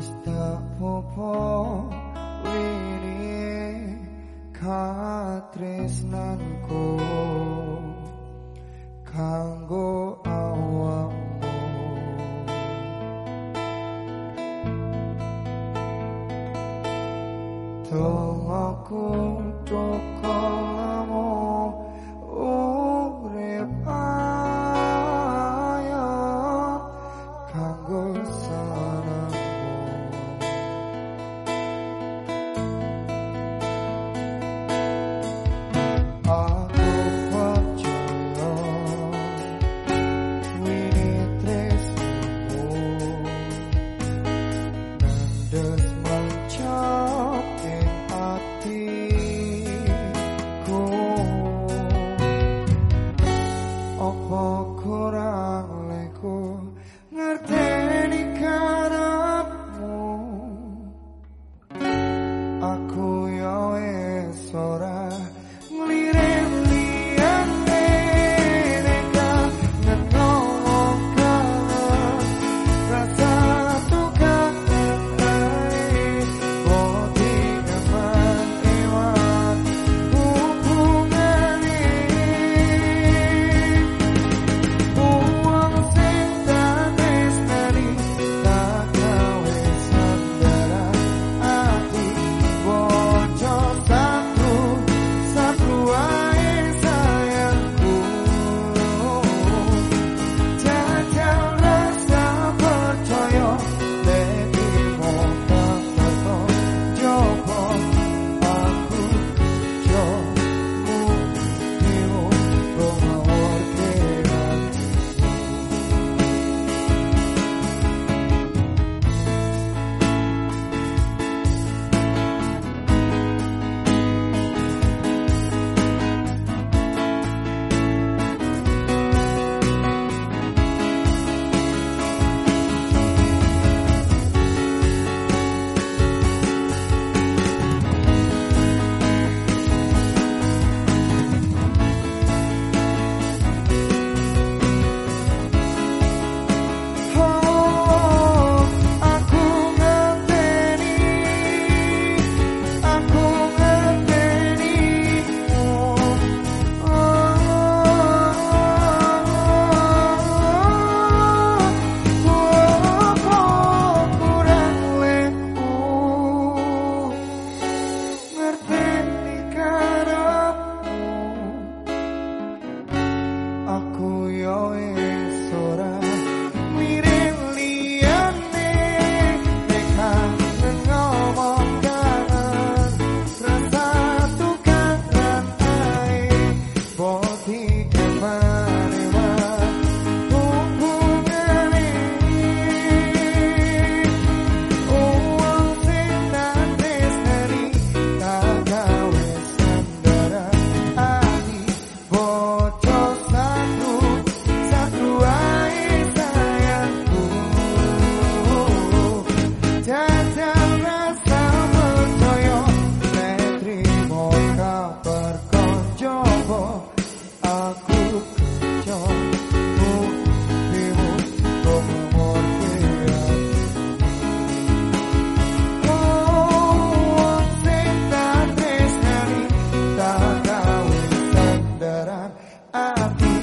Wis tak popo wini katresnanku kanggo awakmu Tongoku cokolamu urip kanggo sarang tenerte. aku yo api